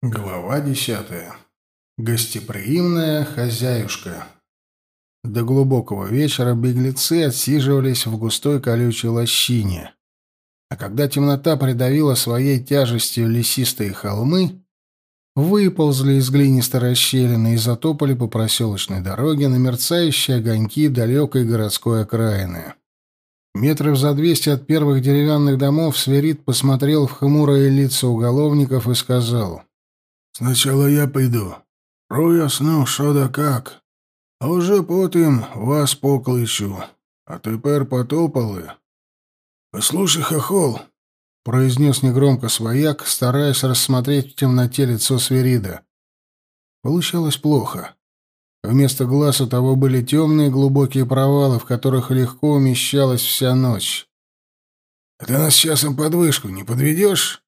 Глава десятая. Гостеприимная хозяюшка. До глубокого вечера беглецы отсиживались в густой колючей лощине. А когда темнота придавила своей тяжестью лесистые холмы, выползли из глинистой расщелины и затопали по проселочной дороге на мерцающие огоньки далекой городской окраины. Метров за двести от первых деревянных домов Сверид посмотрел в хмурые лица уголовников и сказал — Сначала я пойду. Проясню, що да как. А уже потім вас покличу. А тепер потопали. Послушай, хохол, — произнес негромко свояк, стараясь рассмотреть в темноте лицо Сверида. Получалось плохо. Вместо глаз у того были темные глубокие провалы, в которых легко умещалась вся ночь. — Ты нас часом подвышку не подведешь?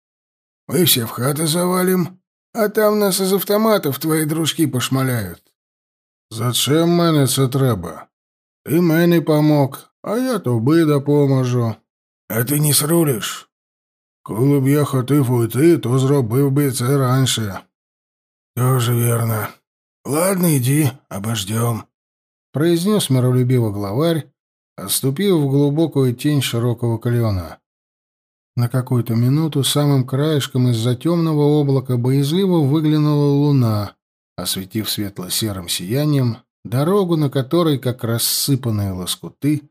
Мы все в хаты завалим, а там нас из автоматов твої дружки пошмаляють. Зачем мене це треба? Ти мені помог, а я тобі допоможу. А ти не срулиш? Коли б я хотів уйти, то зробив би це раніше. Тоже верно. Ладно, иди, обождем, — произнес миролюбиво главарь, отступив в глубокую тень широкого клена. На какую-то минуту самым краешком из-за темного облака боязливо выглянула луна, осветив светло-серым сиянием дорогу, на которой, как рассыпанные лоскуты,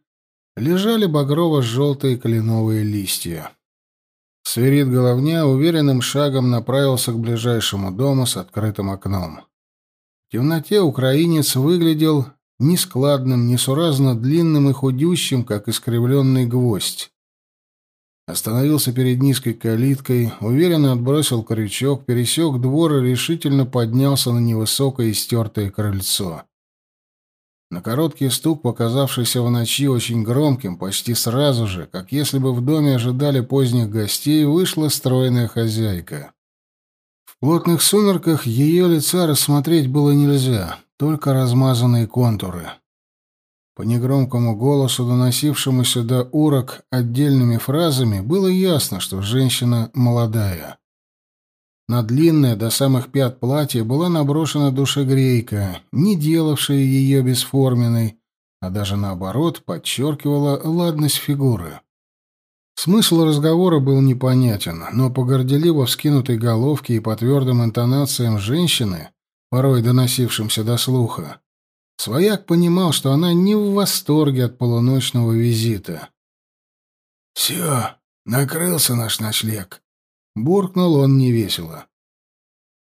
лежали багрово-желтые кленовые листья. Сверид головня уверенным шагом направился к ближайшему дому с открытым окном. В темноте украинец выглядел нескладным, несуразно длинным и худющим, как искривленный гвоздь. Остановился перед низкой калиткой, уверенно отбросил крючок, пересек двор и решительно поднялся на невысокое истертое крыльцо. На короткий стук, показавшийся в ночи очень громким, почти сразу же, как если бы в доме ожидали поздних гостей, вышла стройная хозяйка. В плотных сумерках ее лица рассмотреть было нельзя, только размазанные контуры. По негромкому голосу, доносившемуся до урок отдельными фразами, было ясно, что женщина молодая. На длинное до самых пят платье была наброшена душегрейка, не делавшая ее бесформенной, а даже наоборот подчеркивала ладность фигуры. Смысл разговора был непонятен, но по горделиво вскинутой головке и по твердым интонациям женщины, порой доносившимся до слуха, Свояк понимал, что она не в восторге от полуночного визита. «Все, накрылся наш ночлег», — буркнул он невесело.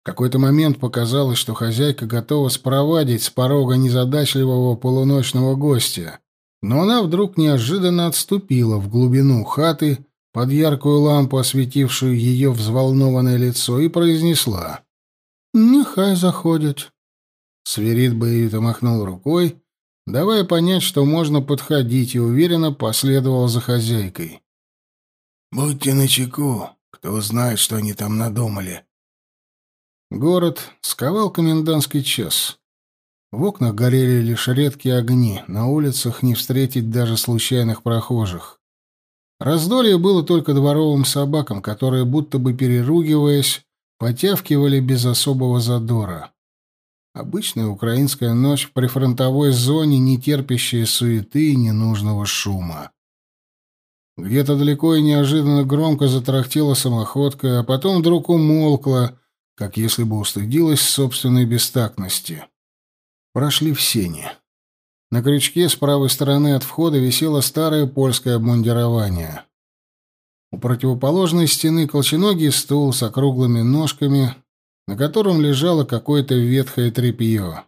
В какой-то момент показалось, что хозяйка готова спровадить с порога незадачливого полуночного гостя, но она вдруг неожиданно отступила в глубину хаты под яркую лампу, осветившую ее взволнованное лицо, и произнесла «Нехай заходит». Сверид боевито махнул рукой, давая понять, что можно подходить, и уверенно последовал за хозяйкой. «Будьте начеку, кто знает, что они там надумали». Город сковал комендантский час. В окнах горели лишь редкие огни, на улицах не встретить даже случайных прохожих. Раздолье было только дворовым собакам, которые, будто бы переругиваясь, потявкивали без особого задора. Обычная украинская ночь в прифронтовой зоне, не терпящая суеты и ненужного шума. Где-то далеко и неожиданно громко затарахтела самоходка, а потом вдруг умолкла, как если бы устыдилась собственной бестактности. Прошли в сени. На крючке с правой стороны от входа висело старое польское обмундирование. У противоположной стены колченогий стул с округлыми ножками, на котором лежало какое-то ветхое тряпье.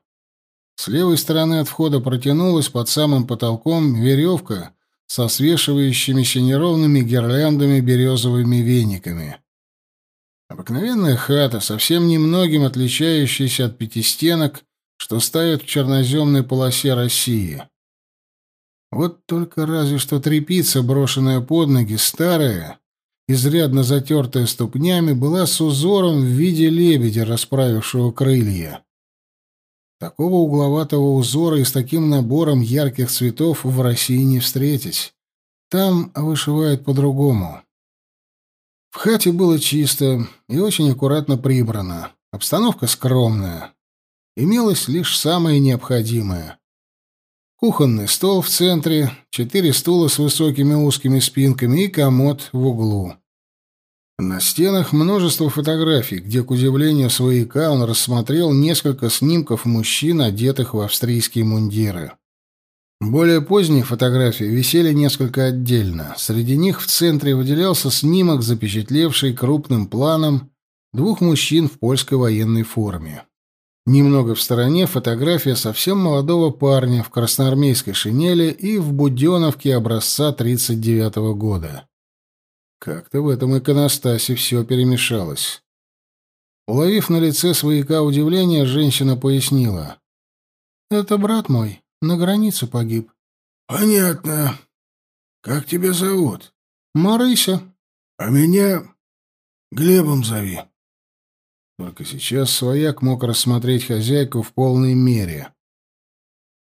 С левой стороны от входа протянулась под самым потолком веревка со свешивающимися неровными гирляндами березовыми вениками. Обыкновенная хата, совсем немногим отличающаяся от пятистенок, что ставят в черноземной полосе России. Вот только разве что трепица, брошенная под ноги, старая, изрядно затертая ступнями, была с узором в виде лебедя, расправившего крылья. Такого угловатого узора и с таким набором ярких цветов в России не встретить. Там вышивают по-другому. В хате было чисто и очень аккуратно прибрано. Обстановка скромная. Имелось лишь самое необходимое. Кухонный стол в центре, четыре стула с высокими узкими спинками и комод в углу. На стенах множество фотографий, где, к удивлению свояка, он рассмотрел несколько снимков мужчин, одетых в австрийские мундиры. Более поздние фотографии висели несколько отдельно. Среди них в центре выделялся снимок, запечатлевший крупным планом двух мужчин в польской военной форме. Немного в стороне фотография совсем молодого парня в красноармейской шинели и в буденовке образца 39 -го года. Как-то в этом иконостасе все перемешалось. Уловив на лице свояка удивление, женщина пояснила. «Это брат мой, на границе погиб. Понятно. Как тебя зовут? Марыся. А меня Глебом зови. Только сейчас свояк мог рассмотреть хозяйку в полной мере.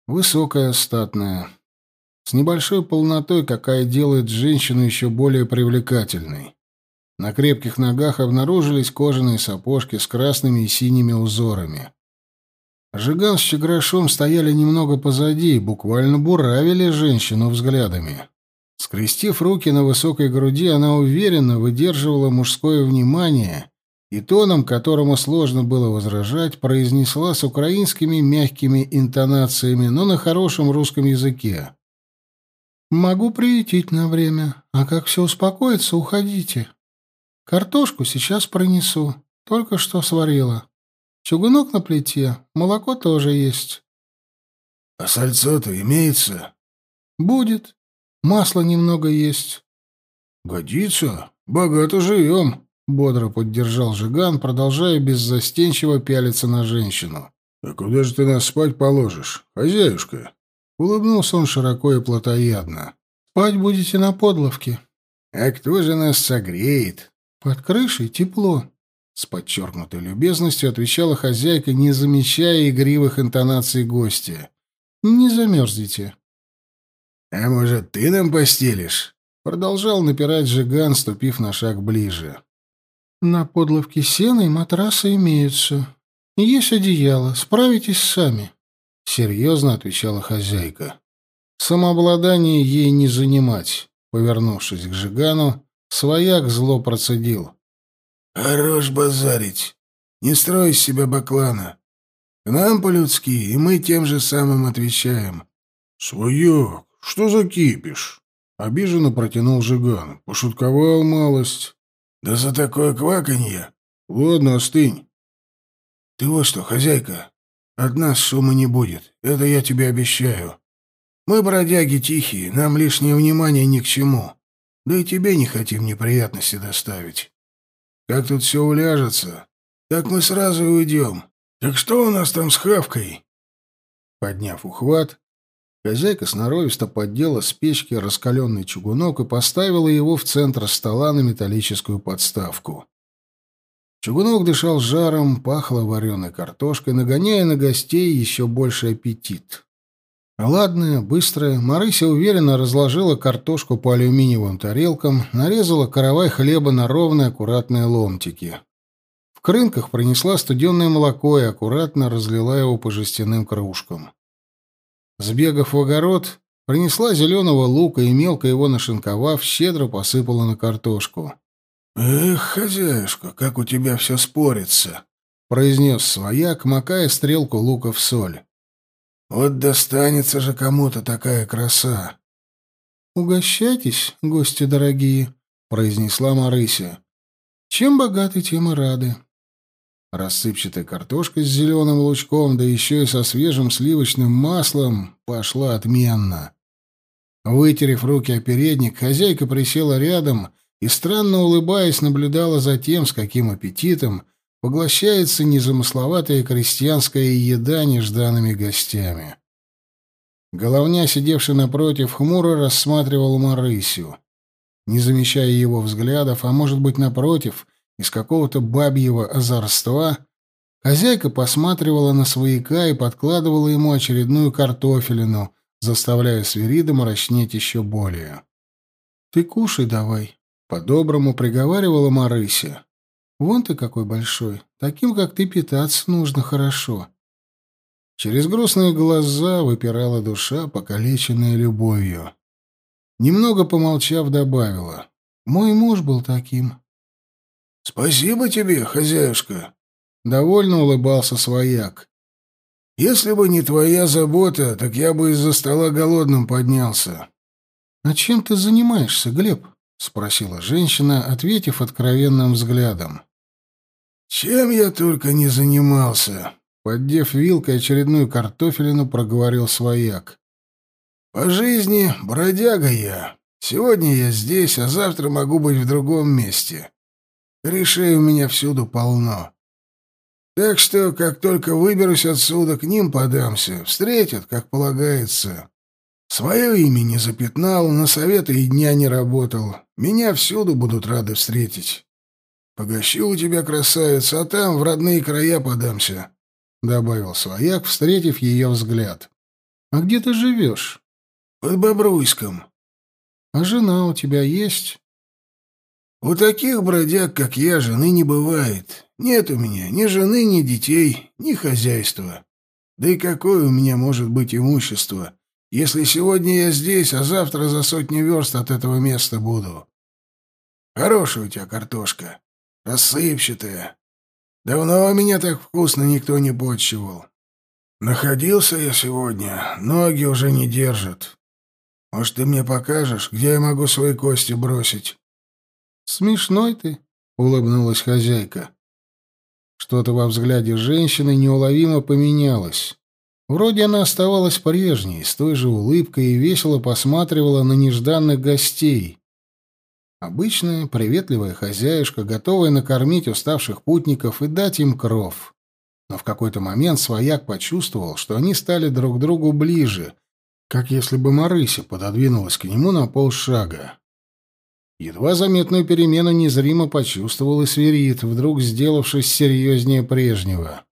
Высокая, статная, с небольшой полнотой, какая делает женщину еще более привлекательной. На крепких ногах обнаружились кожаные сапожки с красными и синими узорами. Жиган с Чеграшом стояли немного позади и буквально буравили женщину взглядами. Скрестив руки на высокой груди, она уверенно выдерживала мужское внимание и тоном, которому сложно было возражать, произнесла с украинскими мягкими интонациями, но на хорошем русском языке. «Могу приютить на время, а как все успокоится, уходите. Картошку сейчас принесу, только что сварила». Чугунок на плите, молоко тоже есть. — А сальцо-то имеется? — Будет. Масло немного есть. — Годится. Богато живем, — бодро поддержал Жиган, продолжая беззастенчиво пялиться на женщину. — А куда же ты нас спать положишь, хозяюшка? Улыбнулся он широко и плотоядно. — Спать будете на подловке. — А кто же нас согреет? — Под крышей тепло. С подчеркнутой любезностью отвечала хозяйка, не замечая игривых интонаций гостя. «Не замерзнете». «А может, ты нам постелишь?» Продолжал напирать Жиган, ступив на шаг ближе. «На подловке сена и матрасы имеются. Есть одеяло, справитесь сами», — серьезно отвечала хозяйка. Самообладание ей не занимать. Повернувшись к Жигану, свояк зло процедил. Хорош базарить. Не строй из себя баклана. К нам по-людски, и мы тем же самым отвечаем. Свояк, что за кипиш? Обиженно протянул Жиган. Пошутковал малость. Да за такое кваканье. Ладно, остынь. Ты вот что, хозяйка, от нас шума не будет. Это я тебе обещаю. Мы бродяги тихие, нам лишнее внимание ни к чему. Да и тебе не хотим неприятности доставить. Как тут все уляжется, так мы сразу уйдем. Так что у нас там с хавкой?» Подняв ухват, хозяйка сноровисто поддела с печки раскаленный чугунок и поставила его в центр стола на металлическую подставку. Чугунок дышал жаром, пахло вареной картошкой, нагоняя на гостей еще больше аппетит. Ладная, быстрая, Марыся уверенно разложила картошку по алюминиевым тарелкам, нарезала каравай хлеба на ровные аккуратные ломтики. В крынках принесла студенное молоко и аккуратно разлила его по жестяным кружкам. Сбегав в огород, принесла зеленого лука и, мелко его нашинковав, щедро посыпала на картошку. «Эх, хозяюшка, как у тебя все спорится!» — произнес свояк, макая стрелку лука в соль. Вот достанется же кому-то такая краса. Угощайтесь, гости дорогие, произнесла Марыся. Чем богаты, тем и рады. Рассыпчатая картошка с зеленым лучком, да еще и со свежим сливочным маслом, пошла отменно. Вытерев руки о передник, хозяйка присела рядом и, странно улыбаясь, наблюдала за тем, с каким аппетитом поглощается незамысловатая крестьянская еда нежданными гостями. Головня, сидевший напротив, хмуро рассматривал Марысю. Не замечая его взглядов, а может быть, напротив, из какого-то бабьего озорства, хозяйка посматривала на свояка и подкладывала ему очередную картофелину, заставляя свирида мрачнеть еще более. — Ты кушай давай, По-доброму приговаривала Марыся. «Вон ты какой большой. Таким, как ты, питаться нужно хорошо». Через грустные глаза выпирала душа, покалеченная любовью. Немного помолчав, добавила. «Мой муж был таким». «Спасибо тебе, хозяюшка», — довольно улыбался свояк. «Если бы не твоя забота, так я бы из-за стола голодным поднялся». «А чем ты занимаешься, Глеб?» — спросила женщина, ответив откровенным взглядом. «Чем я только не занимался!» Поддев вилкой очередную картофелину, проговорил свояк. «По жизни бродяга я. Сегодня я здесь, а завтра могу быть в другом месте. Решей у меня всюду полно. Так что, как только выберусь отсюда, к ним подамся. Встретят, как полагается. Свое имя не запятнал, на советы и дня не работал. Меня всюду будут рады встретить. Погощу у тебя, красавица, а там в родные края подамся», — добавил свояк, встретив ее взгляд. «А где ты живешь?» «Под Бобруйском». «А жена у тебя есть?» «У таких бродяг, как я, жены не бывает. Нет у меня ни жены, ни детей, ни хозяйства. Да и какое у меня может быть имущество, если сегодня я здесь, а завтра за сотни верст от этого места буду. Хорошая у тебя картошка, рассыпчатая. Давно меня так вкусно никто не почивал. Находился я сегодня, ноги уже не держат. Может, ты мне покажешь, где я могу свои кости бросить?» «Смешной ты», — улыбнулась хозяйка. Что-то во взгляде женщины неуловимо поменялось. Вроде она оставалась прежней, с той же улыбкой и весело посматривала на нежданных гостей. Обычная, приветливая хозяюшка, готовая накормить уставших путников и дать им кров. Но в какой-то момент свояк почувствовал, что они стали друг другу ближе, как если бы Марыся пододвинулась к нему на полшага. Едва заметную перемену незримо почувствовал и свирит, вдруг сделавшись серьезнее прежнего.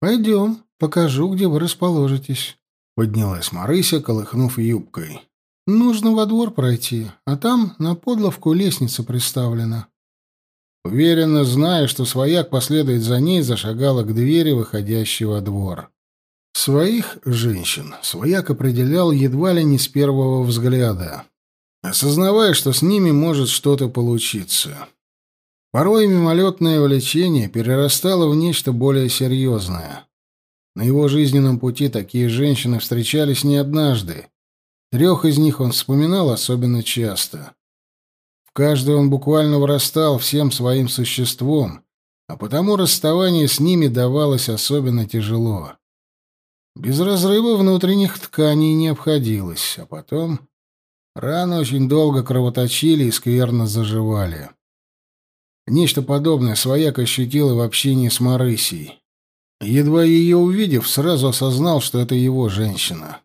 «Пойдем», Покажу, где вы расположитесь. Поднялась Марыся, колыхнув юбкой. Нужно во двор пройти, а там на подловку лестница приставлена. Уверенно зная, что свояк последует за ней, зашагала к двери, выходящей во двор. Своих женщин свояк определял едва ли не с первого взгляда, осознавая, что с ними может что-то получиться. Порой мимолетное влечение перерастало в нечто более серьезное. На его жизненном пути такие женщины встречались не однажды. Трех из них он вспоминал особенно часто. В каждой он буквально вырастал всем своим существом, а потому расставание с ними давалось особенно тяжело. Без разрыва внутренних тканей не обходилось, а потом раны очень долго кровоточили и скверно заживали. Нечто подобное свояк ощутил и в общении с Марысией. Едва ее увидев, сразу осознал, что это его женщина.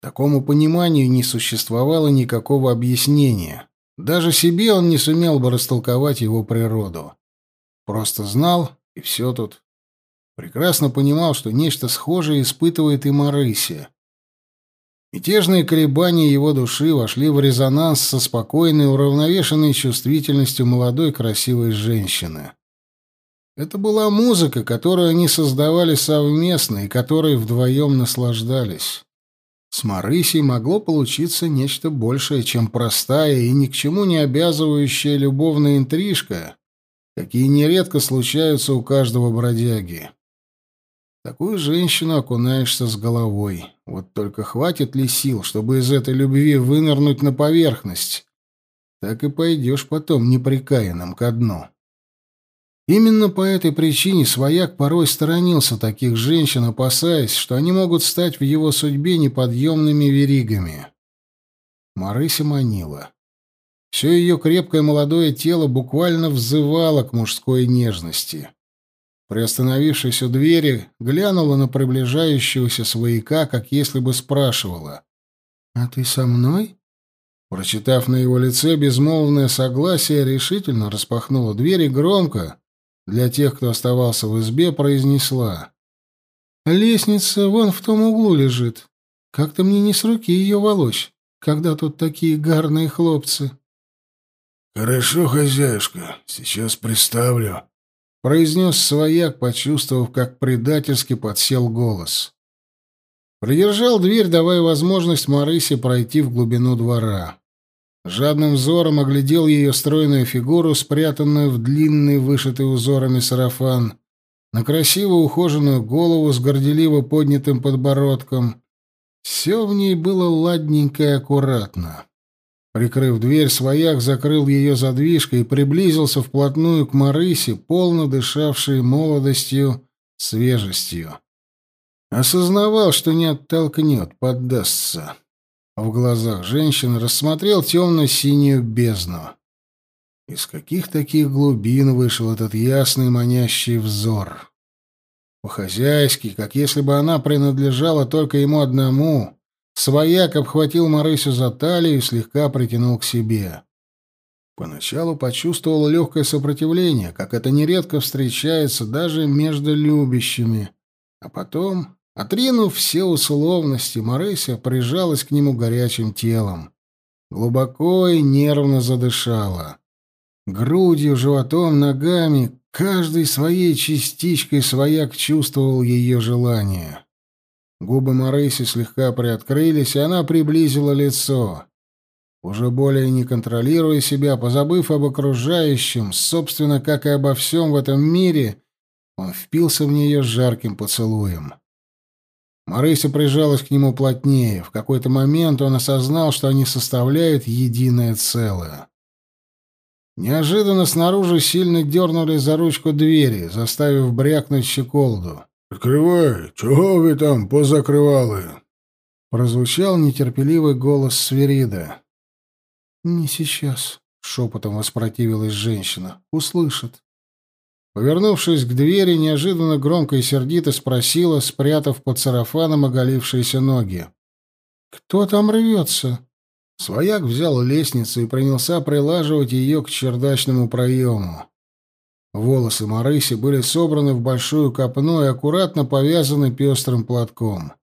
Такому пониманию не существовало никакого объяснения. Даже себе он не сумел бы растолковать его природу. Просто знал, и все тут. Прекрасно понимал, что нечто схожее испытывает и Марыся. Мятежные колебания его души вошли в резонанс со спокойной, уравновешенной чувствительностью молодой красивой женщины. Это была музыка, которую они создавали совместно и которой вдвоем наслаждались. С Марысей могло получиться нечто большее, чем простая и ни к чему не обязывающая любовная интрижка, какие нередко случаются у каждого бродяги. Такую женщину окунаешься с головой. Вот только хватит ли сил, чтобы из этой любви вынырнуть на поверхность? Так и пойдешь потом неприкаянным ко дну. Именно по этой причине свояк порой сторонился таких женщин, опасаясь, что они могут стать в его судьбе неподъемными веригами. Марыся манила. Все ее крепкое молодое тело буквально взывало к мужской нежности. Приостановившись у двери, глянула на приближающегося свояка, как если бы спрашивала. «А ты со мной?» Прочитав на его лице безмолвное согласие, решительно распахнула дверь и громко, для тех, кто оставался в избе, произнесла. «Лестница вон в том углу лежит. Как-то мне не с руки ее волочь, когда тут такие гарные хлопцы». «Хорошо, хозяюшка, сейчас приставлю», — произнес свояк, почувствовав, как предательски подсел голос. Придержал дверь, давая возможность Марысе пройти в глубину двора. Жадным взором оглядел ее стройную фигуру, спрятанную в длинный, вышитый узорами сарафан, на красиво ухоженную голову с горделиво поднятым подбородком. Все в ней было ладненько и аккуратно. Прикрыв дверь, свояк закрыл ее задвижкой и приблизился вплотную к Марысе, полно дышавшей молодостью, свежестью. Осознавал, что не оттолкнет, поддастся. В глазах женщины рассмотрел темно-синюю бездну. Из каких таких глубин вышел этот ясный манящий взор? По-хозяйски, как если бы она принадлежала только ему одному, Свояк обхватил Марысю за талию и слегка притянул к себе. Поначалу почувствовал легкое сопротивление, как это нередко встречается даже между любящими. А потом, отринув все условности, Марыся прижалась к нему горячим телом. Глубоко и нервно задышала. Грудью, животом, ногами, каждой своей частичкой свояк чувствовал ее желание. Губы Марыси слегка приоткрылись, и она приблизила лицо. Уже более не контролируя себя, позабыв об окружающем, собственно, как и обо всем в этом мире, он впился в нее жарким поцелуем. Марыся прижалась к нему плотнее. В какой-то момент он осознал, что они составляют единое целое. Неожиданно снаружи сильно дернули за ручку двери, заставив брякнуть щеколду. «Открывай! Чего вы там позакрывалы?» Прозвучал нетерпеливый голос Сверида. «Не сейчас», — шепотом воспротивилась женщина. «Услышат». Повернувшись к двери, неожиданно громко и сердито спросила, спрятав под сарафаном оголившиеся ноги. «Кто там рвется?» Свояк взял лестницу и принялся прилаживать ее к чердачному проему. Волосы Марыси были собраны в большую копну и аккуратно повязаны пестрым платком.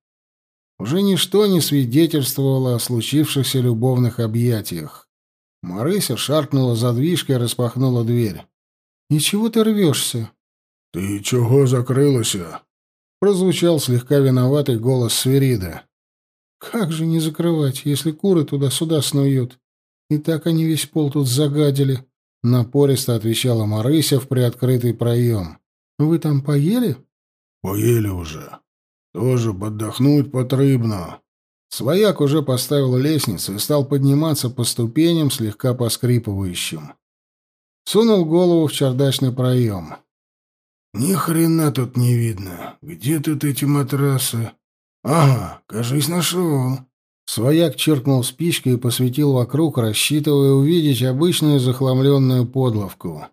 Уже ничто не свидетельствовало о случившихся любовных объятиях. Марыся шаркнула задвижкой и распахнула дверь. «Ничего ты рвешься?» «Ты чего закрылася?» Прозвучал слегка виноватый голос Сверида. «Как же не закрывать, если куры туда-сюда снуют? И так они весь пол тут загадили». Напористо отвечала Марыся в приоткрытый проем. «Вы там поели?» «Поели уже. Тоже подохнуть потребно». Свояк уже поставил лестницу и стал подниматься по ступеням, слегка поскрипывающим. Сунул голову в чердачный проем. «Ни хрена тут не видно. Где тут эти матрасы? Ага, кажись, нашел». Свояк черкнул спичкой и посветил вокруг, рассчитывая увидеть обычную захламленную подловку.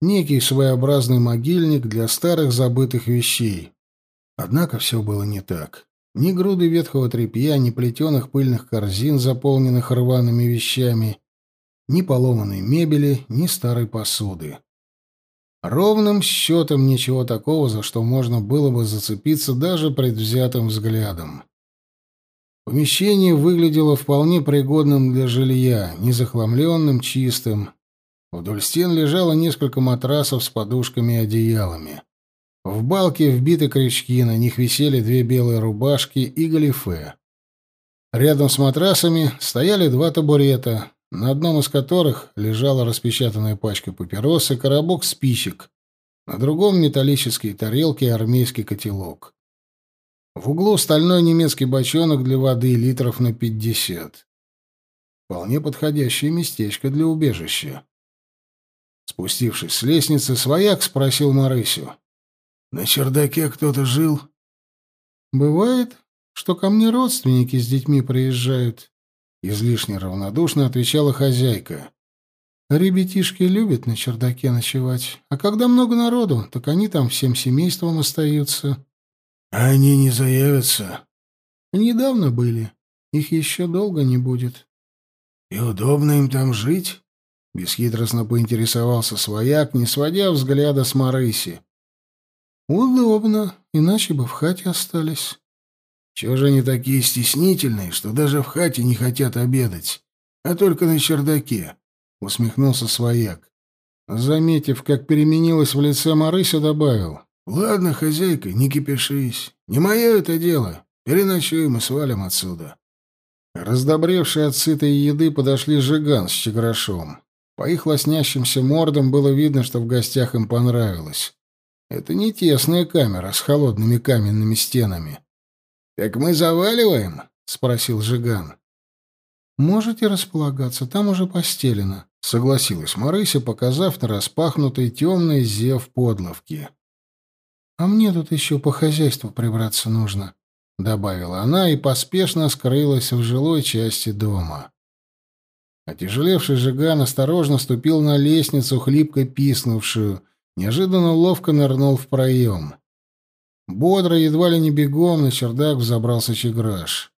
Некий своеобразный могильник для старых забытых вещей. Однако все было не так. Ни груды ветхого тряпья, ни плетеных пыльных корзин, заполненных рваными вещами, ни поломанной мебели, ни старой посуды. Ровным счетом ничего такого, за что можно было бы зацепиться даже предвзятым взглядом. Помещение выглядело вполне пригодным для жилья, незахламленным, чистым. Вдоль стен лежало несколько матрасов с подушками и одеялами. В балке вбиты крючки, на них висели две белые рубашки и галифе. Рядом с матрасами стояли два табурета, на одном из которых лежала распечатанная пачка папирос и коробок спичек, на другом — металлические тарелки и армейский котелок. В углу стальной немецкий бочонок для воды литров на пятьдесят. Вполне подходящее местечко для убежища. Спустившись с лестницы, свояк спросил Марысю. «На чердаке кто-то жил?» «Бывает, что ко мне родственники с детьми приезжают», — излишне равнодушно отвечала хозяйка. «Ребятишки любят на чердаке ночевать, а когда много народу, так они там всем семейством остаются». А они не заявятся? Недавно были. Их еще долго не будет. И удобно им там жить? Бесхитростно поинтересовался свояк, не сводя взгляда с Марыси. Удобно, иначе бы в хате остались. Чего же они такие стеснительные, что даже в хате не хотят обедать, а только на чердаке? усмехнулся свояк. Заметив, как переменилось в лице Марыся, добавил. «Ладно, хозяйка, не кипишись. Не мое это дело. Переночуем и свалим отсюда». Раздобревшие от сытой еды подошли Жиган с Чеграшом. По их лоснящимся мордам было видно, что в гостях им понравилось. Это не тесная камера с холодными каменными стенами. «Так мы заваливаем?» — спросил Жиган. «Можете располагаться, там уже постелено», — согласилась Марыся, показав на распахнутый темный зев подловки. «А мне тут еще по хозяйству прибраться нужно», — добавила она и поспешно скрылась в жилой части дома. Отяжелевший Жиган осторожно ступил на лестницу, хлипко писнувшую, неожиданно ловко нырнул в проем. Бодро, едва ли не бегом, на чердак взобрался Чеграш.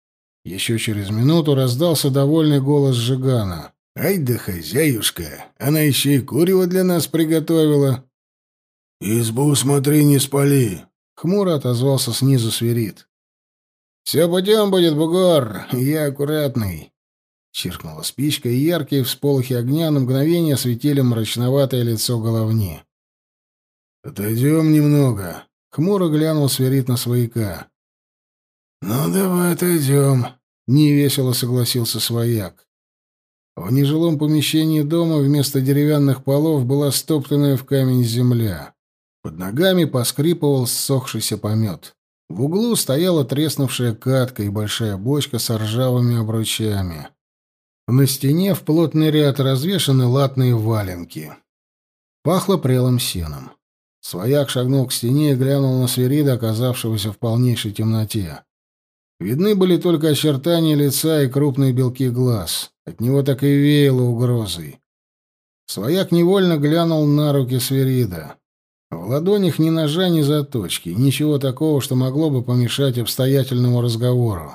Еще через минуту раздался довольный голос Жигана. «Ай да хозяюшка! Она еще и курево для нас приготовила!» «Избу смотри, не спали!» — хмуро отозвался снизу свирит. «Все путем будет, бугор, я аккуратный!» Чиркнула спичка, и яркие всполохи огня на мгновение осветили мрачноватое лицо головни. «Отойдем немного», — хмуро глянул свирит на свояка. «Ну, давай отойдем», — невесело согласился свояк. В нежилом помещении дома вместо деревянных полов была стоптанная в камень земля. Под ногами поскрипывал ссохшийся помет. В углу стояла треснувшая катка и большая бочка с ржавыми обручами. На стене в плотный ряд развешаны латные валенки. Пахло прелым сеном. Свояк шагнул к стене и глянул на свирида, оказавшегося в полнейшей темноте. Видны были только очертания лица и крупные белки глаз. От него так и веяло угрозой. Свояк невольно глянул на руки свирида. В ладонях ни ножа, ни заточки, ничего такого, что могло бы помешать обстоятельному разговору.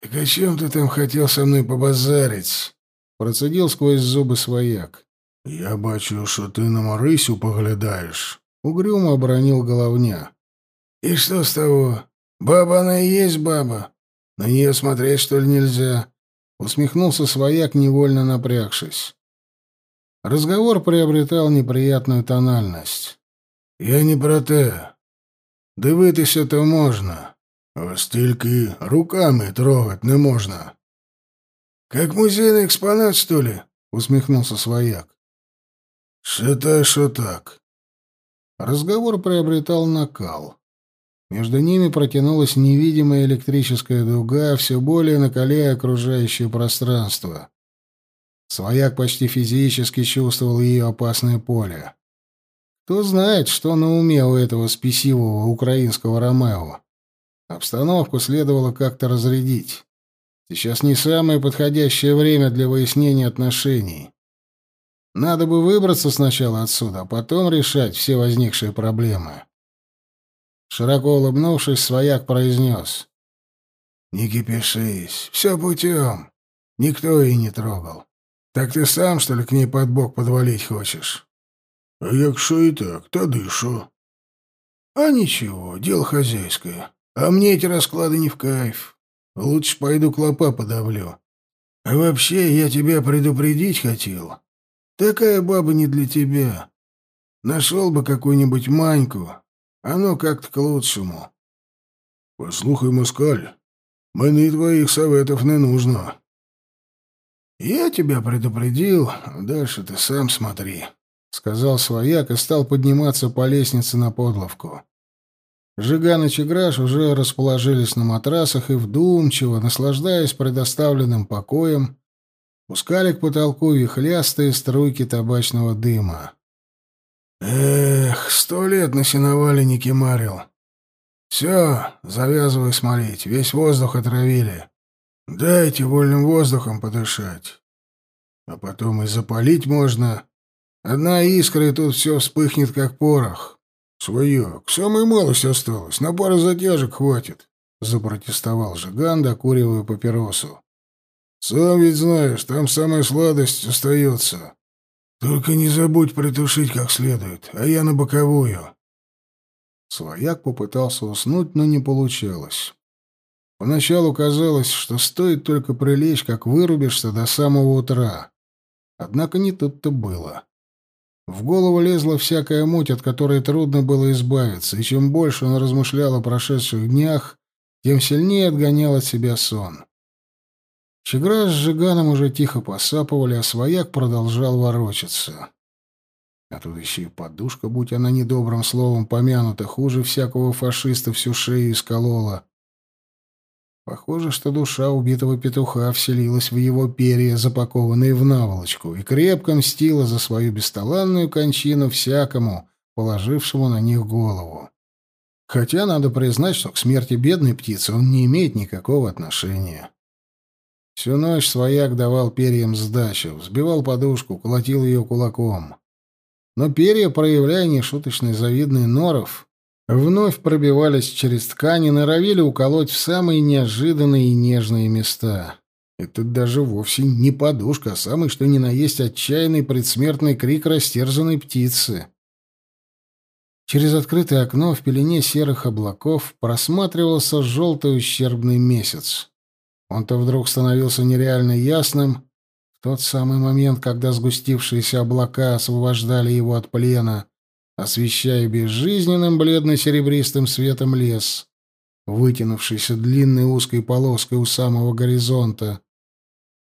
«Так о чем ты там хотел со мной побазарить?» — процедил сквозь зубы свояк. «Я бачу, что ты на Марысю поглядаешь», — угрюмо оборонил головня. «И что с того? Баба она и есть баба. На нее смотреть, что ли, нельзя?» Усмехнулся свояк, невольно напрягшись. Разговор приобретал неприятную тональность. «Я не про те. Дивитися-то можна, а стільки руками трогать не можно». «Как музейный экспонат, что ли?» — усмехнулся свояк. «Что-то, что так». Разговор приобретал накал. Между ними протянулась невидимая электрическая дуга, все более накаляя окружающее пространство. Свояк почти физически чувствовал ее опасное поле. Кто знает, что на уме у этого спесивого украинского Ромео. Обстановку следовало как-то разрядить. Сейчас не самое подходящее время для выяснения отношений. Надо бы выбраться сначала отсюда, а потом решать все возникшие проблемы. Широко улыбнувшись, свояк произнес. «Не кипишись, все путем. Никто и не трогал. Так ты сам, что ли, к ней под бок подвалить хочешь?» «А якщо и так, то дышу». «А ничего, дело хозяйское. А мне эти расклады не в кайф. Лучше пойду клопа подавлю. А вообще, я тебя предупредить хотел. Такая баба не для тебя. Нашел бы какую-нибудь маньку, оно как-то к лучшему. Послухай, москаль, мне твоих советов не нужно. Я тебя предупредил, дальше ты сам смотри, сказал свояк и стал подниматься по лестнице на подловку. Жиган и Чеграш уже расположились на матрасах и вдумчиво, наслаждаясь предоставленным покоем, пускали к потолку вихлястые струйки табачного дыма. Эх, сто лет на сеновале не кемарил. Все, завязывай смолить, весь воздух отравили. Дайте вольным воздухом подышать. А потом и запалить можно. Одна искра, и тут все вспыхнет, как порох. Свояк, самой малость осталось, на пару затяжек хватит. Запротестовал Жиган, докуривая папиросу. Сам ведь знаешь, там самая сладость остается. Только не забудь притушить как следует, а я на боковую. Свояк попытался уснуть, но не получалось. Поначалу казалось, что стоит только прилечь, как вырубишься до самого утра. Однако не тут-то было. В голову лезла всякая муть, от которой трудно было избавиться, и чем больше он размышлял о прошедших днях, тем сильнее отгонял от себя сон. Чегра с Жиганом уже тихо посапывали, а свояк продолжал ворочаться. А тут еще и подушка, будь она недобрым словом помянута, хуже всякого фашиста всю шею исколола. Похоже, что душа убитого петуха вселилась в его перья, запакованные в наволочку, и крепко мстила за свою бесталанную кончину всякому, положившему на них голову. Хотя надо признать, что к смерти бедной птицы он не имеет никакого отношения. Всю ночь свояк давал перьям сдачу, взбивал подушку, колотил ее кулаком. Но перья, проявляя нешуточный завидный норов, вновь пробивались через ткань и норовили уколоть в самые неожиданные и нежные места. Это даже вовсе не подушка, а самый что ни на есть отчаянный предсмертный крик растерзанной птицы. Через открытое окно в пелене серых облаков просматривался желтый ущербный месяц. Он-то вдруг становился нереально ясным в тот самый момент, когда сгустившиеся облака освобождали его от плена, освещая безжизненным бледно-серебристым светом лес, вытянувшийся длинной узкой полоской у самого горизонта.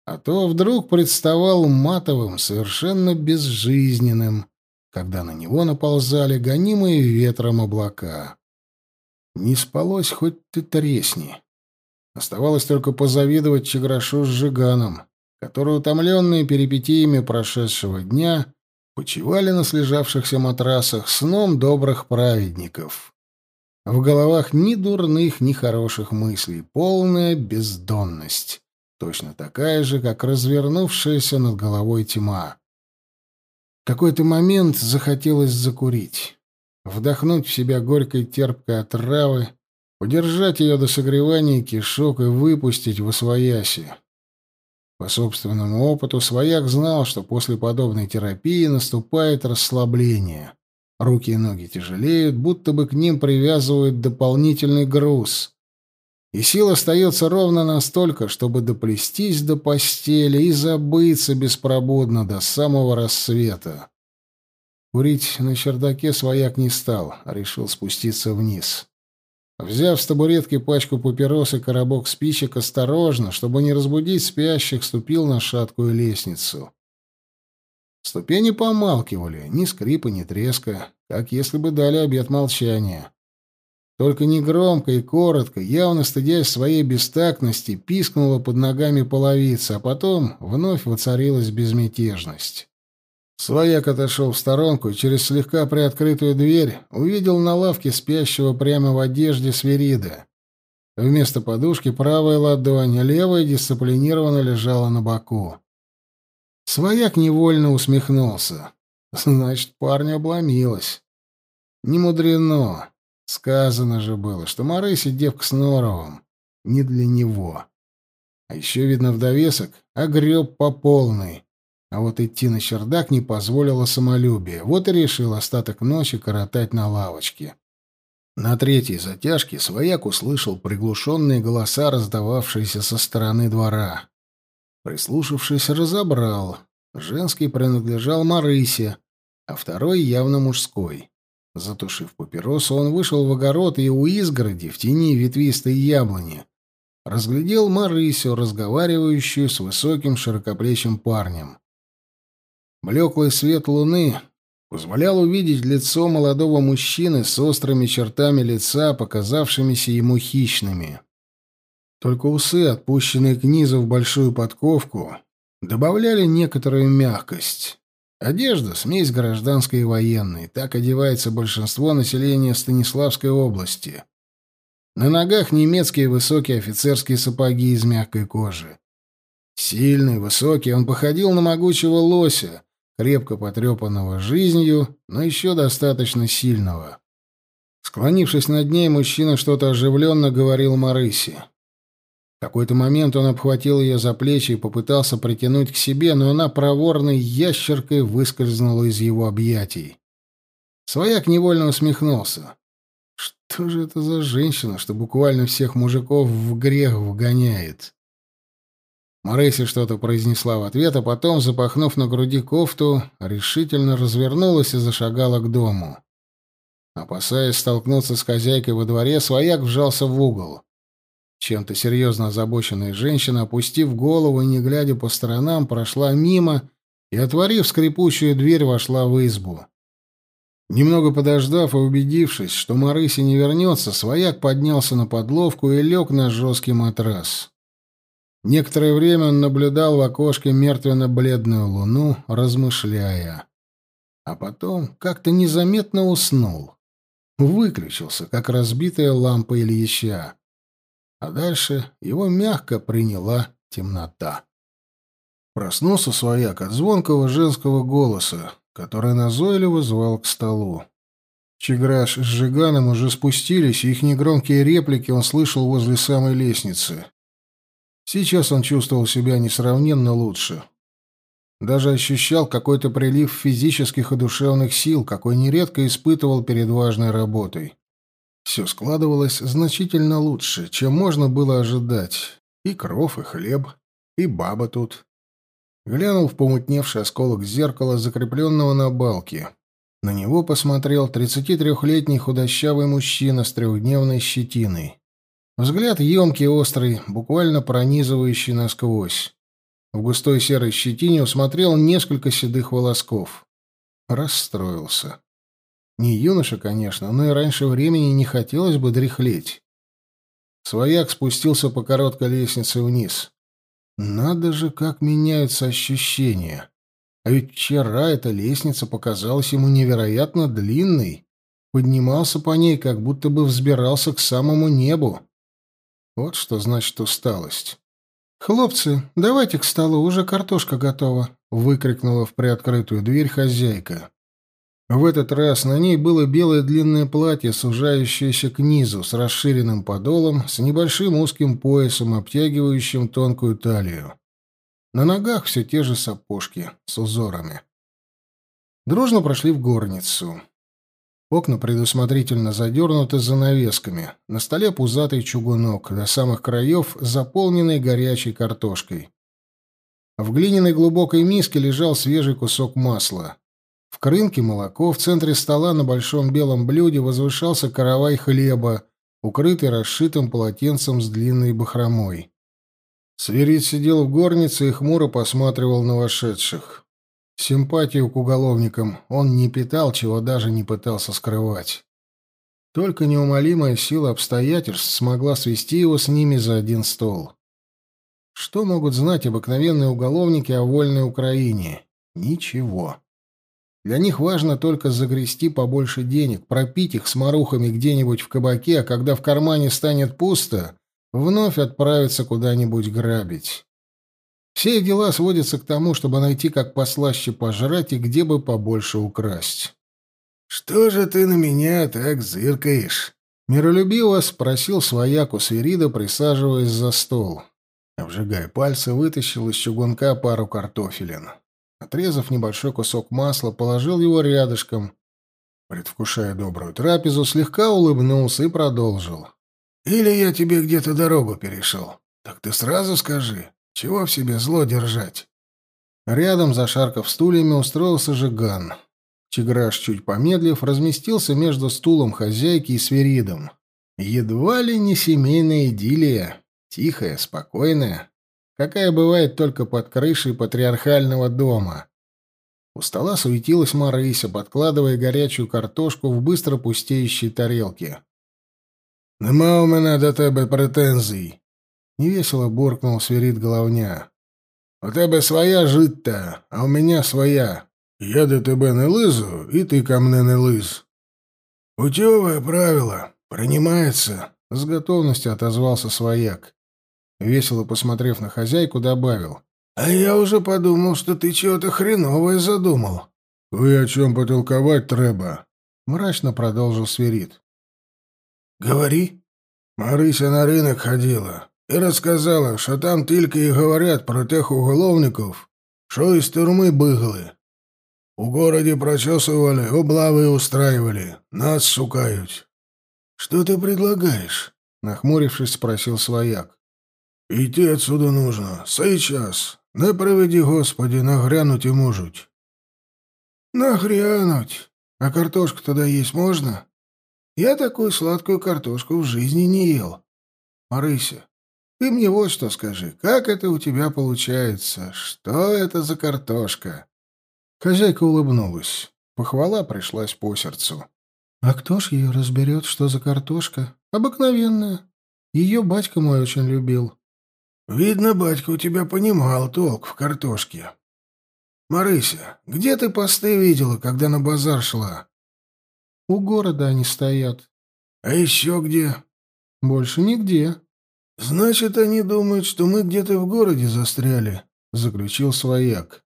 А то вдруг представал матовым, совершенно безжизненным, когда на него наползали гонимые ветром облака. Не спалось хоть ты тресни. Оставалось только позавидовать Чеграшу с Жиганом, которые, утомленные перипетиями прошедшего дня, почивали на слежавшихся матрасах сном добрых праведников. В головах ни дурных, ни хороших мыслей, полная бездонность, точно такая же, как развернувшаяся над головой тьма. В какой-то момент захотелось закурить, вдохнуть в себя горькой терпкой отравы, удержать ее до согревания кишок и выпустить в освояси. По собственному опыту свояк знал, что после подобной терапии наступает расслабление. Руки и ноги тяжелеют, будто бы к ним привязывают дополнительный груз. И сил остается ровно настолько, чтобы доплестись до постели и забыться беспробудно до самого рассвета. Курить на чердаке свояк не стал, а решил спуститься вниз. Взяв с табуретки пачку папирос и коробок спичек, осторожно, чтобы не разбудить спящих, ступил на шаткую лестницу. Ступени помалкивали, ни скрипа, ни треска, как если бы дали обет молчания. Только негромко и коротко, явно стыдясь своей бестактности, пискнула под ногами половица, а потом вновь воцарилась безмятежность. Свояк отошел в сторонку и через слегка приоткрытую дверь увидел на лавке спящего прямо в одежде свирида. Вместо подушки правая ладонь, левая дисциплинированно лежала на боку. Свояк невольно усмехнулся. Значит, парню обломилось. Не мудрено. Сказано же было, что Марыся девка с Норовым. Не для него. А еще, видно, в довесок огреб по полной. А вот идти на чердак не позволило самолюбие. Вот и решил остаток ночи коротать на лавочке. На третьей затяжке свояк услышал приглушенные голоса, раздававшиеся со стороны двора. Прислушавшись, разобрал. Женский принадлежал Марысе, а второй явно мужской. Затушив папиросу, он вышел в огород и у изгороди, в тени ветвистой яблони, разглядел Марысю, разговаривающую с высоким широкоплечим парнем. Блеклый свет луны позволял увидеть лицо молодого мужчины с острыми чертами лица, показавшимися ему хищными. Только усы, отпущенные к низу в большую подковку, добавляли некоторую мягкость. Одежда — смесь гражданской и военной. Так одевается большинство населения Станиславской области. На ногах немецкие высокие офицерские сапоги из мягкой кожи. Сильный, высокий, он походил на могучего лося, крепко потрепанного жизнью, но еще достаточно сильного. Склонившись над ней, мужчина что-то оживленно говорил Марысе. В какой-то момент он обхватил ее за плечи и попытался притянуть к себе, но она проворной ящеркой выскользнула из его объятий. Свояк невольно усмехнулся. Что же это за женщина, что буквально всех мужиков в грех вгоняет? Марыся что-то произнесла в ответ, а потом, запахнув на груди кофту, решительно развернулась и зашагала к дому. Опасаясь столкнуться с хозяйкой во дворе, свояк вжался в угол. Чем-то серьезно озабоченная женщина, опустив голову и не глядя по сторонам, прошла мимо и, отворив скрипучую дверь, вошла в избу. Немного подождав и убедившись, что Марыся не вернется, свояк поднялся на подловку и лег на жесткий матрас. Некоторое время он наблюдал в окошке мертвенно-бледную луну, размышляя. А потом как-то незаметно уснул. Выключился, как разбитая лампа Ильича. А дальше его мягко приняла темнота. Проснулся свояк от звонкого женского голоса, который назойливо звал к столу. Чеграш с Жиганом уже спустились, и их негромкие реплики он слышал возле самой лестницы. Сейчас он чувствовал себя несравненно лучше. Даже ощущал какой-то прилив физических и душевных сил, какой нередко испытывал перед важной работой. Все складывалось значительно лучше, чем можно было ожидать. И кров, и хлеб, и баба тут. Глянул в помутневший осколок зеркала, закрепленного на балке. На него посмотрел 33-летний худощавый мужчина с трехдневной щетиной. Взгляд емкий, острый, буквально пронизывающий насквозь. В густой серой щетине усмотрел несколько седых волосков. Расстроился. Не юноша, конечно, но и раньше времени не хотелось бы дряхлеть. Свояк спустился по короткой лестнице вниз. Надо же, как меняются ощущения. А ведь вчера эта лестница показалась ему невероятно длинной. Поднимался по ней, как будто бы взбирался к самому небу. Вот что значит усталость. «Хлопцы, давайте к столу, уже картошка готова», — выкрикнула в приоткрытую дверь хозяйка. В этот раз на ней было белое длинное платье, сужающееся к низу, с расширенным подолом, с небольшим узким поясом, обтягивающим тонкую талию. На ногах все те же сапожки с узорами. Дружно прошли в горницу. Окна предусмотрительно задернуты занавесками. На столе пузатый чугунок, до самых краев заполненный горячей картошкой. В глиняной глубокой миске лежал свежий кусок масла. В крынке молоко, в центре стола на большом белом блюде возвышался каравай хлеба, укрытый расшитым полотенцем с длинной бахромой. Сверид сидел в горнице и хмуро посматривал на вошедших. Симпатию к уголовникам он не питал, чего даже не пытался скрывать. Только неумолимая сила обстоятельств смогла свести его с ними за один стол. Что могут знать обыкновенные уголовники о вольной Украине? Ничего. Для них важно только загрести побольше денег, пропить их с марухами где-нибудь в кабаке, а когда в кармане станет пусто, вновь отправиться куда-нибудь грабить. Все дела сводятся к тому, чтобы найти как послаще пожрать и где бы побольше украсть. «Что же ты на меня так зыркаешь?» Миролюбиво спросил свояку Свирида, присаживаясь за стол. Обжигая пальцы, вытащил из чугунка пару картофелин. Отрезав небольшой кусок масла, положил его рядышком. Предвкушая добрую трапезу, слегка улыбнулся и продолжил. «Или я тебе где-то дорогу перешел. Так ты сразу скажи, чего в себе зло держать? Рядом, за шарков стульями, устроился Жиган. Чеграш, чуть помедлив, разместился между стулом хозяйки и свиридом. Едва ли не семейная идиллия. Тихая, спокойная. Какая бывает только под крышей патриархального дома. У стола суетилась Марыся, подкладывая горячую картошку в быстро пустеющие тарелки. «Нема у мене до тебе претензий», Невесело буркнул свирит головня. У тебе своя життя, а у меня своя. Я до тебе не лызу, и ты ко мне не лыз. Путевое правило. Принимается. С готовностью отозвался свояк. Весело посмотрев на хозяйку, добавил. А я уже подумал, что ты чего-то хреновое задумал. Вы о чем потолковать треба? Мрачно продолжил свирит. Говори. Марыся на рынок ходила и рассказала, что там только и говорят про тех уголовников, что из тюрьмы быгли. У городе прочесывали, облавы устраивали, нас шукают. Что ты предлагаешь? Нахмурившись, спросил свояк. Идти отсюда нужно. Сейчас. Не приведи, Господи, нагрянуть и можуть. Нагрянуть? А картошку тогда есть можно? Я такую сладкую картошку в жизни не ел. Марыся, ты мне вот что скажи. Как это у тебя получается? Что это за картошка? Хозяйка улыбнулась. Похвала пришлась по сердцу. А кто ж ее разберет, что за картошка? Обыкновенная. Ее батька мой очень любил. Видно, батька у тебя понимал толк в картошке. Марыся, где ты посты видела, когда на базар шла? У города они стоят. А еще где? Больше нигде. Значит, они думают, что мы где-то в городе застряли, заключил свояк.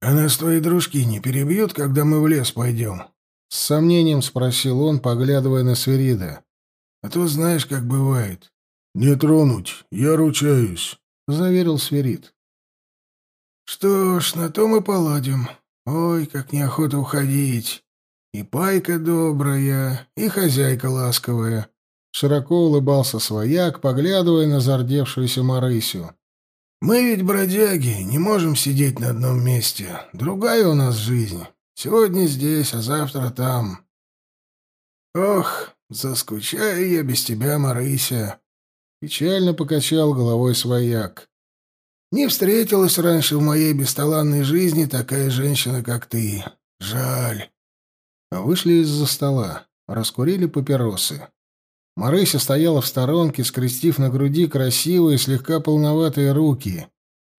А нас твои дружки не перебьют, когда мы в лес пойдем? С сомнением спросил он, поглядывая на Сверида. А то знаешь, как бывает. «Не тронуть, я ручаюсь», — заверил Сверид. «Что ж, на то мы поладим. Ой, как неохота уходить. И пайка добрая, и хозяйка ласковая». Широко улыбался свояк, поглядывая на зардевшуюся Марысю. «Мы ведь бродяги, не можем сидеть на одном месте. Другая у нас жизнь. Сегодня здесь, а завтра там. Ох, заскучаю я без тебя, Марыся. Печально покачал головой свояк. «Не встретилась раньше в моей бесталанной жизни такая женщина, как ты. Жаль». Вышли из-за стола, раскурили папиросы. Марыся стояла в сторонке, скрестив на груди красивые, слегка полноватые руки,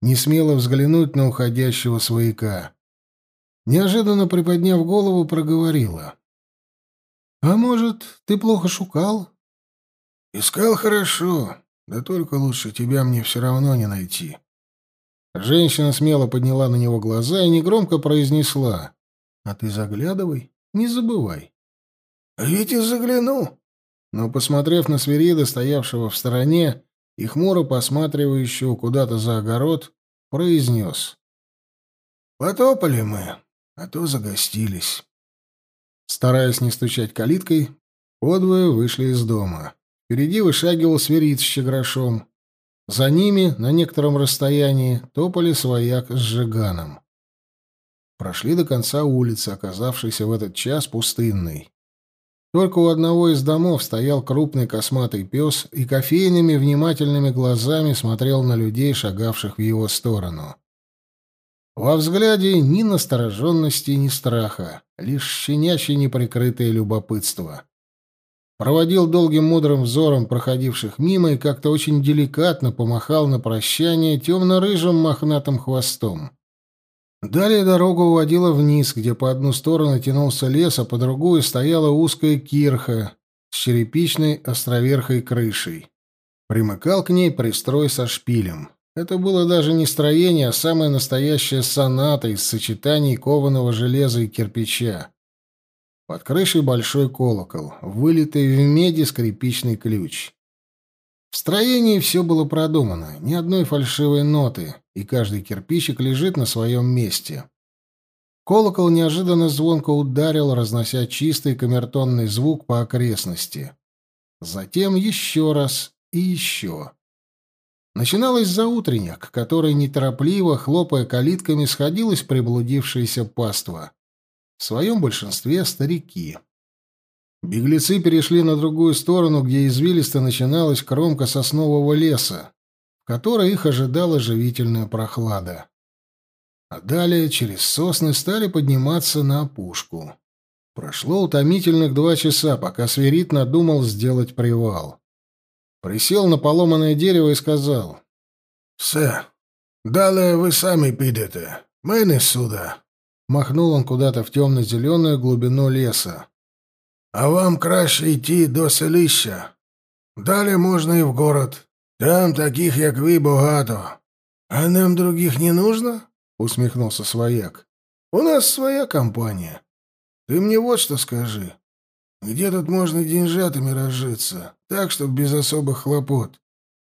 не смело взглянуть на уходящего свояка. Неожиданно приподняв голову, проговорила. «А может, ты плохо шукал? Искал хорошо, да только лучше тебя мне все равно не найти. Женщина смело подняла на него глаза и негромко произнесла. «А ты заглядывай, не забывай». «А ведь и загляну». Но, посмотрев на Сверида, стоявшего в стороне и хмуро посматривающего куда-то за огород, произнес. «Потопали мы, а то загостились». Стараясь не стучать калиткой, подвое вышли из дома. Впереди вышагивал свирит с чеграшом. За ними, на некотором расстоянии, топали свояк с жиганом. Прошли до конца улицы, оказавшейся в этот час пустынной. Только у одного из домов стоял крупный косматый пес и кофейными внимательными глазами смотрел на людей, шагавших в его сторону. Во взгляде ни настороженности, ни страха, лишь щенячье неприкрытое любопытство проводил долгим мудрым взором проходивших мимо и как-то очень деликатно помахал на прощание темно-рыжим мохнатым хвостом. Далее дорога уводила вниз, где по одну сторону тянулся лес, а по другую стояла узкая кирха с черепичной островерхой крышей. Примыкал к ней пристрой со шпилем. Это было даже не строение, а самая настоящая соната из сочетаний кованого железа и кирпича. Под крышей большой колокол, вылитый в меди скрипичный ключ. В строении все было продумано, ни одной фальшивой ноты, и каждый кирпичик лежит на своем месте. Колокол неожиданно звонко ударил, разнося чистый камертонный звук по окрестности. Затем еще раз и еще. Начиналось заутренняк, к которой неторопливо, хлопая калитками, сходилась приблудившаяся паства в своем большинстве старики. Беглецы перешли на другую сторону, где извилисто начиналась кромка соснового леса, в которой их ожидала живительная прохлада. А далее через сосны стали подниматься на опушку. Прошло утомительных два часа, пока Сверид надумал сделать привал. Присел на поломанное дерево и сказал. «Все, далее вы сами підете. Ми не сюда. Махнул он куда-то в темно-зеленую глубину леса. «А вам краще идти до селища. Далі можна і в город. Там таких, як ви, багато. А нам других не нужно?» — усмехнулся свояк. «У нас своя компания. Ты мне вот что скажи. Где тут можно деньжатами разжиться, так, чтобы без особых хлопот?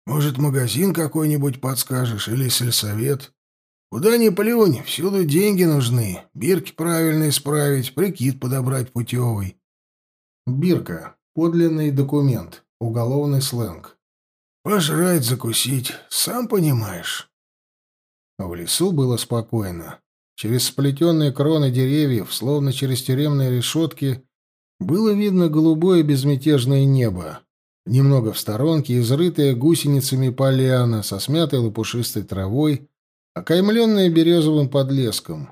Может, магазин какой-нибудь подскажешь или сельсовет?» Куда ни плюнь, всюду деньги нужны. Бирки правильно исправить, прикид подобрать путевый. Бирка. Подлинный документ. Уголовный сленг. Пожрать, закусить, сам понимаешь. В лесу было спокойно. Через сплетенные кроны деревьев, словно через тюремные решетки, было видно голубое безмятежное небо. Немного в сторонке изрытая гусеницами поляна со смятой лопушистой травой, окаймленная березовым подлеском.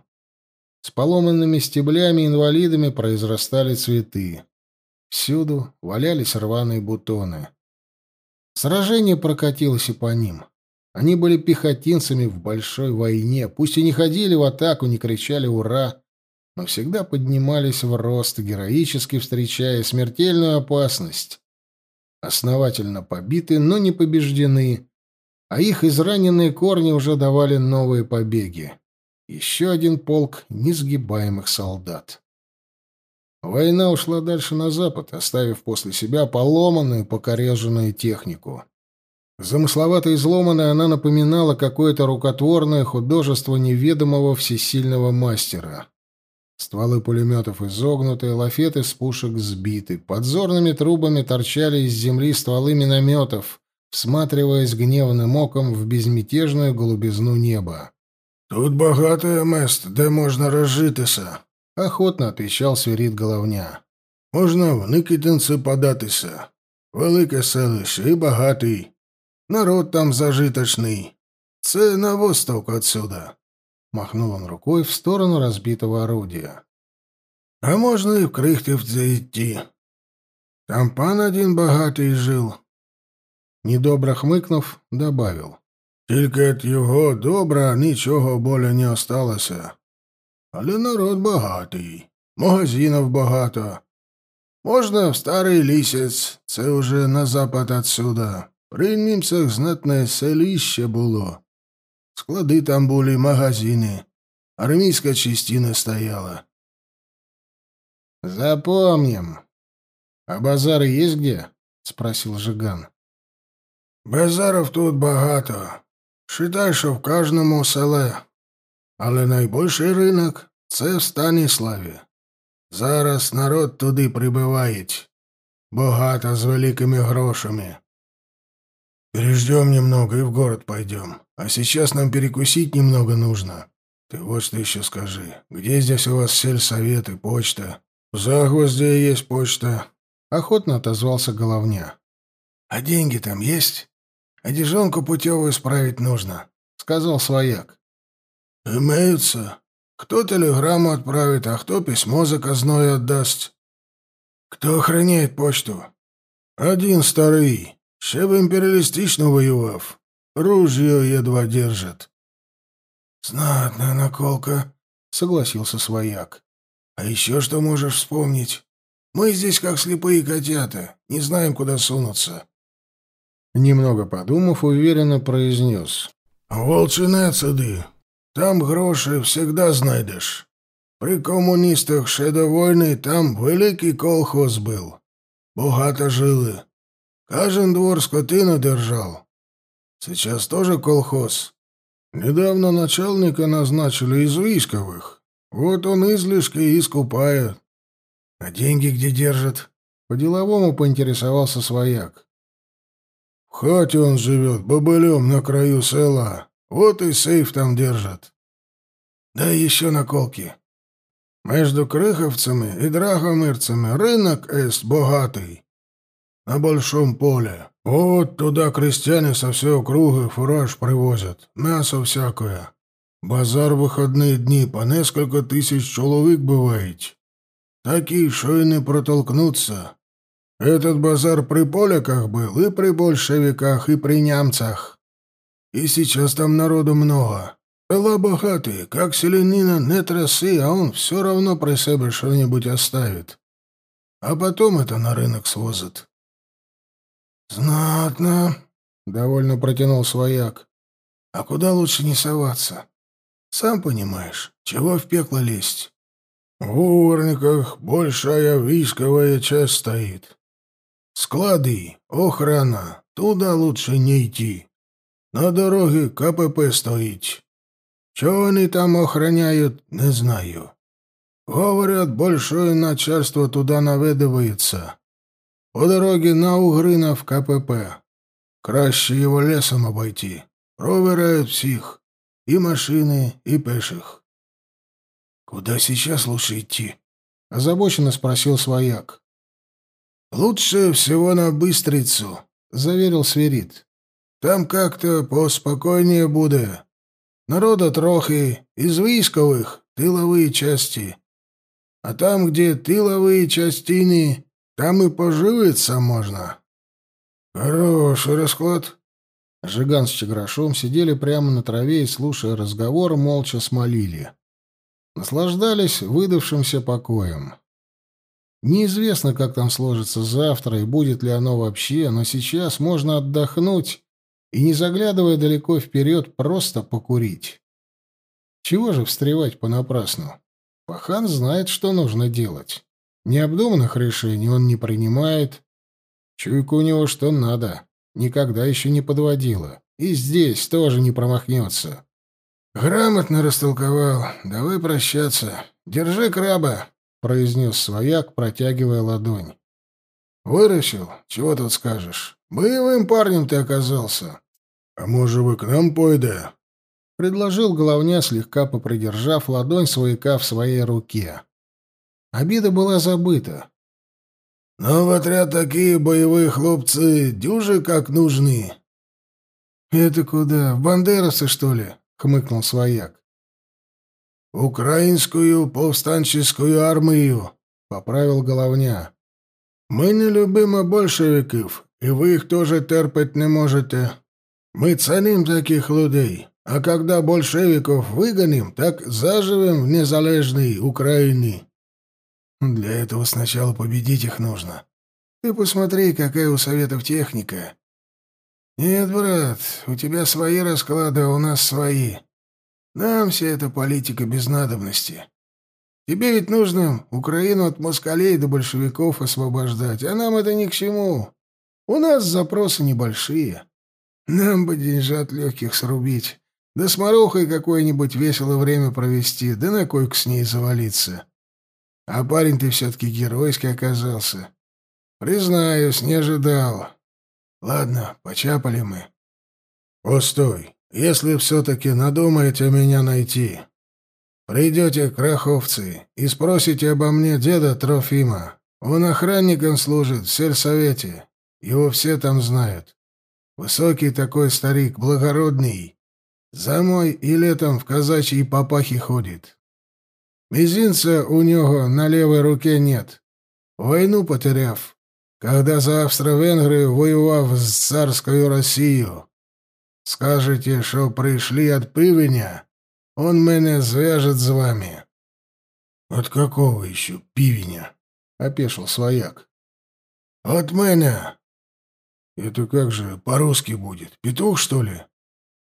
С поломанными стеблями инвалидами произрастали цветы. Всюду валялись рваные бутоны. Сражение прокатилось и по ним. Они были пехотинцами в большой войне, пусть и не ходили в атаку, не кричали «Ура!», но всегда поднимались в рост, героически встречая смертельную опасность. Основательно побиты, но не побеждены, а их израненные корни уже давали новые побеги. Еще один полк несгибаемых солдат. Война ушла дальше на запад, оставив после себя поломанную, покореженную технику. Замысловато изломанная она напоминала какое-то рукотворное художество неведомого всесильного мастера. Стволы пулеметов изогнуты, лафеты с пушек сбиты. Подзорными трубами торчали из земли стволы минометов, всматриваясь гневным оком в безмятежную голубизну неба. «Тут богатое место, да можно разжитися», охотно отвечал свирит головня. Можна в Никитинці податися. Велике селище і багатий. Народ там зажиточний. Це на восток отсюда. Махнул он рукой в сторону разбитого орудия. А можно и в Крыхтевце идти. Там пан один богатый жил. Недобро хмыкнув, добавил. Тільки від його добра нічого боля не осталося. Але народ багатий, магазинів багато. Можна в старий лісець, це уже на запад отсюда. При німцях знатне селище було. Склади там були, магазини. Армійська частина стояла. Запомним. А базар есть где? спросил Жиган. Базаров тут багато. Считай, що в кожному селе. Але найбільший ринок це в Станіславі. Зараз народ туди прибивають. Богато з великими грошами. Переждем немного и в город пойдем. А сейчас нам перекусить немного нужно. Ты вот что еще скажи. Где здесь у вас сельсовет и почта? В Загвозде есть почта. Охотно отозвался Головня. А деньги там есть? Одежонку путевую справить нужно, сказал свояк. «Имеются. Кто телеграмму отправит, а кто письмо заказное отдаст. Кто охраняет почту? Один старый, ще в империалистично воював. Ружье едва держит». «Знатная наколка», — согласился свояк. «А еще что можешь вспомнить? Мы здесь как слепые котята, не знаем, куда сунуться». Немного подумав, уверенно произнес. «Волчине сюди, там гроші всегда знайдеш. При комуністах ще до війни там великий колхоз був. Багато жили. Кожен двор скотину держал. Сейчас тоже колхоз. Недавно начальника назначили из войсковых. Вот он излишки и искупает. А деньги где держит? По-деловому поинтересовался свояк. В хате он живет, бобылем на краю села. Вот и сейф там держат. Да еще наколки. Между крыховцами и драгомырцами рынок эст богатый. На большом поле. Вот туда крестьяне со всей округи фураж привозят, мясо всякое. Базар в выходные дни по несколько тысяч человек бывает. Такие, что и не протолкнуться. Этот базар при поляках был и при большевиках, и при немцах. И сейчас там народу много. Села богатые, как селянина не трясы, а он все равно при себе что-нибудь оставит. А потом это на рынок свозят. «Знатно», — довольно протянул свояк. «А куда лучше не соваться? Сам понимаешь, чего в пекло лезть? В Уворниках большая висковая часть стоит. Склады, охрана, туда лучше не идти. На дороге КПП стоїть. Чого вони там охраняют, не знаю. Говорят, большое начальство туда наведывается. По дороге на Угрина в КПП. Краще его лесом обойти. Проверяют всех. И машины, и пеших. «Куда сейчас лучше идти?» — озабоченно спросил свояк. «Лучше всего на Быстрицу», — заверил Сверид. «Там как-то поспокойнее будет. Народа трохи, из військових тыловые части. А там, где тыловые частины, там и поживиться можно». «Хороший расклад». Жиган с Чеграшом сидели прямо на траве и, слушая разговор, молча смолили. Наслаждались выдавшимся покоем. Неизвестно, как там сложится завтра и будет ли оно вообще, но сейчас можно отдохнуть и, не заглядывая далеко вперед, просто покурить. Чего же встревать понапрасну? Пахан знает, что нужно делать. Необдуманных решений он не принимает. Чуйка у него что надо. Никогда еще не подводила. И здесь тоже не промахнется. «Грамотно растолковал. Давай прощаться. Держи краба», — произнес свояк, протягивая ладонь. «Выращил? Чего тут скажешь? Боевым парнем ты оказался». «А может, вы к нам пойде?» — предложил головня, слегка попридержав ладонь свояка в своей руке. Обида была забыта. «Но в отряд такие боевые хлопцы дюжи как нужны». «Это куда? В Бандерасы, что ли?» — хмыкнул свояк. «Украинскую повстанческую армию», — поправил головня. «Мы не любимо большевиков, и вы их тоже терпеть не можете. Мы ценим таких людей, а когда большевиков выгоним, так заживем в незалежной Украине». «Для этого сначала победить их нужно. Ты посмотри, какая у Советов техника. «Нет, брат, у тебя свои расклады, а у нас свои. Нам вся эта политика без надобности. Тебе ведь нужно Украину от москалей до большевиков освобождать, а нам это ни к чему. У нас запросы небольшие. Нам бы деньжат легких срубить, да с Марухой какое-нибудь веселое время провести, да на койку с ней завалиться. А парень ты все-таки геройский оказался. Признаюсь, не ожидал». Ладно, почапали мы. Постой, если все-таки надумаете меня найти, придете к Раховцы и спросите обо мне деда Трофима. Он охранником служит в сельсовете. Его все там знают. Высокий такой старик, благородный. Зимой и летом в казачьей папахе ходит. Мизинца у него на левой руке нет. Войну потеряв, когда за Австро-Венгрию воював з царською Росією. Скажете, що прийшли от пивеня, он мене звяжет з вами. — От какого еще пивеня? — опешил свояк. — От меня. — Это как же по-русски будет? Петух, что ли?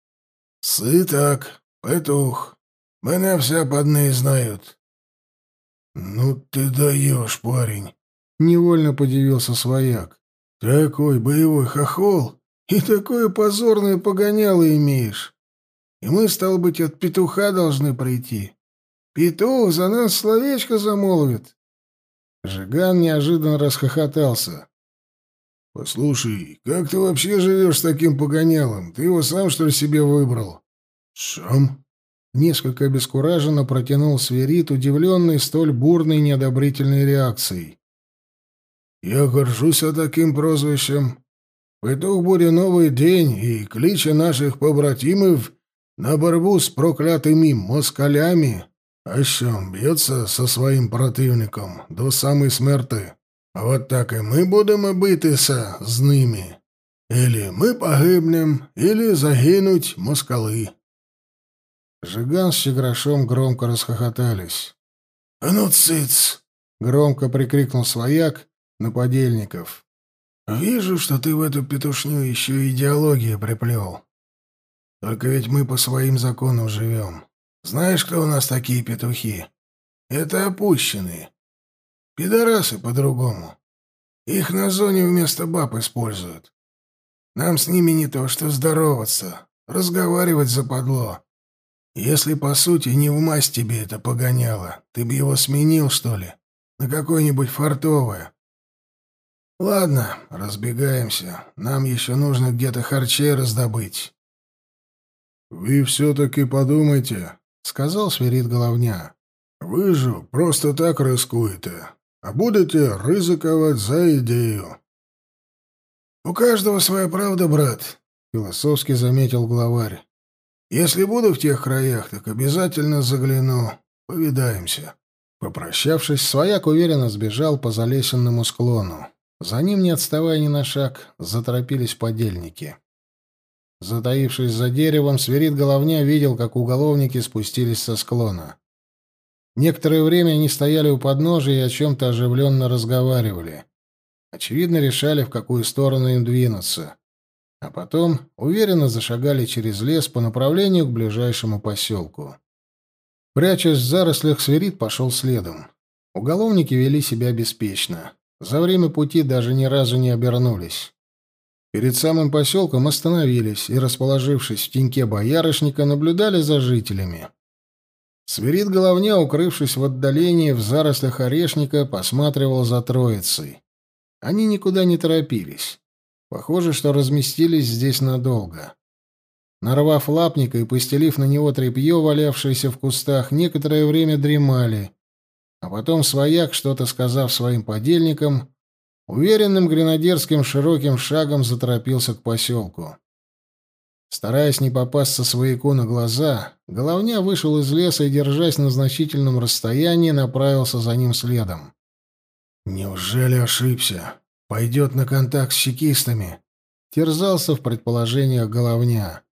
— Сытак, петух. Меня вся подные знают. — Ну ты даешь, парень. Невольно подивился свояк. Такой боевой хохол и такое позорное погоняло имеешь. И мы, стал быть, от петуха должны пройти. Петух за нас словечко замолвит. Жиган неожиданно расхохотался. «Послушай, как ты вообще живешь с таким погонялом? Ты его сам, что ли, себе выбрал?» «Сам?» Несколько обескураженно протянул Сверид, удивленный столь бурной неодобрительной реакцией. Я горжусь таким прозвищем. Петух буде новый день и кличе наших побратимов на борьбу с проклятыми москалями, а що б'ється со своим противником до самой смерти. А вот так и мы будем битися з ними. Или мы погибнем, или загинуть москалы. Жиган с Чеграшом громко расхохотались. «А ну, цыц!» — громко прикрикнул свояк, на подельников. Вижу, что ты в эту петушню еще идеологию приплел. Только ведь мы по своим законам живем. Знаешь, кто у нас такие петухи? Это опущенные. Пидорасы по-другому. Их на зоне вместо баб используют. Нам с ними не то что здороваться, разговаривать западло. Если, по сути, не в масть тебе это погоняло, ты бы его сменил, что ли, на какое-нибудь фартовое. Ладно, разбегаемся. Нам еще нужно где-то харчей раздобыть. Вы все-таки подумайте, сказал свирит головня. Вы же просто так рискуете, а будете ризиковать за идею. У каждого своя правда, брат, философски заметил главарь. Если буду в тех краях, так обязательно загляну. Повидаемся. Попрощавшись, свояк уверенно сбежал по залесенному склону. За ним, не отставая ни на шаг, заторопились подельники. Затаившись за деревом, свирит головня видел, как уголовники спустились со склона. Некоторое время они стояли у подножия и о чем-то оживленно разговаривали. Очевидно, решали, в какую сторону им двинуться. А потом уверенно зашагали через лес по направлению к ближайшему поселку. Прячась в зарослях, свирит пошел следом. Уголовники вели себя беспечно. За время пути даже ни разу не обернулись. Перед самым поселком остановились и, расположившись в теньке боярышника, наблюдали за жителями. Свирит головня, укрывшись в отдалении в зарослях орешника, посматривал за троицей. Они никуда не торопились. Похоже, что разместились здесь надолго. Нарвав лапника и постелив на него тряпье, валявшееся в кустах, некоторое время дремали, а потом свояк, что-то сказав своим подельникам, уверенным гренадерским широким шагом заторопился к поселку. Стараясь не попасться свояку на глаза, головня вышел из леса и, держась на значительном расстоянии, направился за ним следом. «Неужели ошибся? Пойдет на контакт с чекистами?» Терзался в предположениях головня.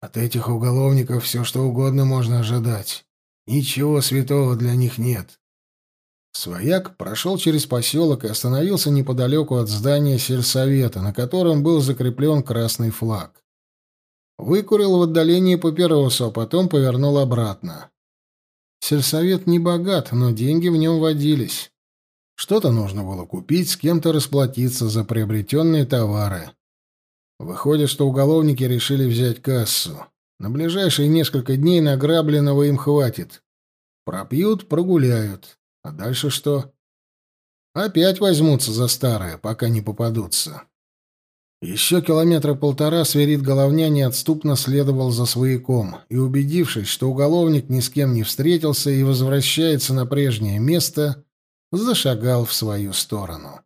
«От этих уголовников все что угодно можно ожидать. Ничего святого для них нет. Свояк прошел через поселок и остановился неподалеку от здания сельсовета, на котором был закреплен красный флаг. Выкурил в отдалении папиросу, а потом повернул обратно. Сельсовет не богат, но деньги в нем водились. Что-то нужно было купить, с кем-то расплатиться за приобретенные товары. Выходит, что уголовники решили взять кассу. На ближайшие несколько дней награбленного им хватит. Пропьют, прогуляют. А дальше что? Опять возьмутся за старое, пока не попадутся. Еще километра полтора свирит головня неотступно следовал за свояком и, убедившись, что уголовник ни с кем не встретился и возвращается на прежнее место, зашагал в свою сторону.